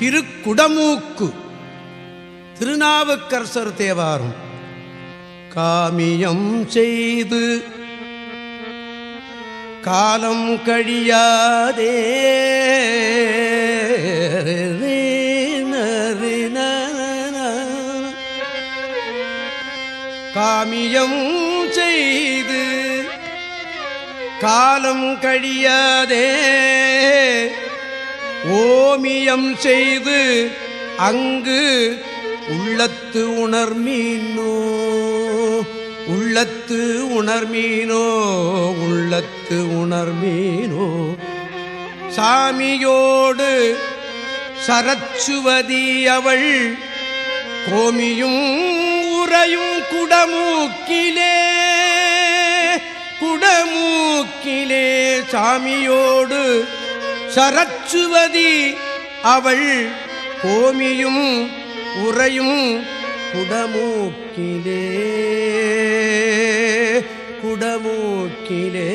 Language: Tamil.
திருக்குடமூக்கு. திருநாவுக்கரசர் தேவாரம். காமியம் செய்து காலம் கழியாதே. காமியம் செய்து காலம் கழியாதே. ஓமியம் செய்து அங்கு உள்ளத்து உணர்மீனோ உள்ளத்து உணர்மீனோ உள்ளத்து உணர்மீனோ. சாமியோடு சரச்சுவதி அவள் கோமியும் உறையும் குடமூக்கிலே குடமூக்கிலே சாமியோடு சரச்சுவதி அவள் கோமியும் உறையும் குடமூக்கிலே குடமூக்கிலே.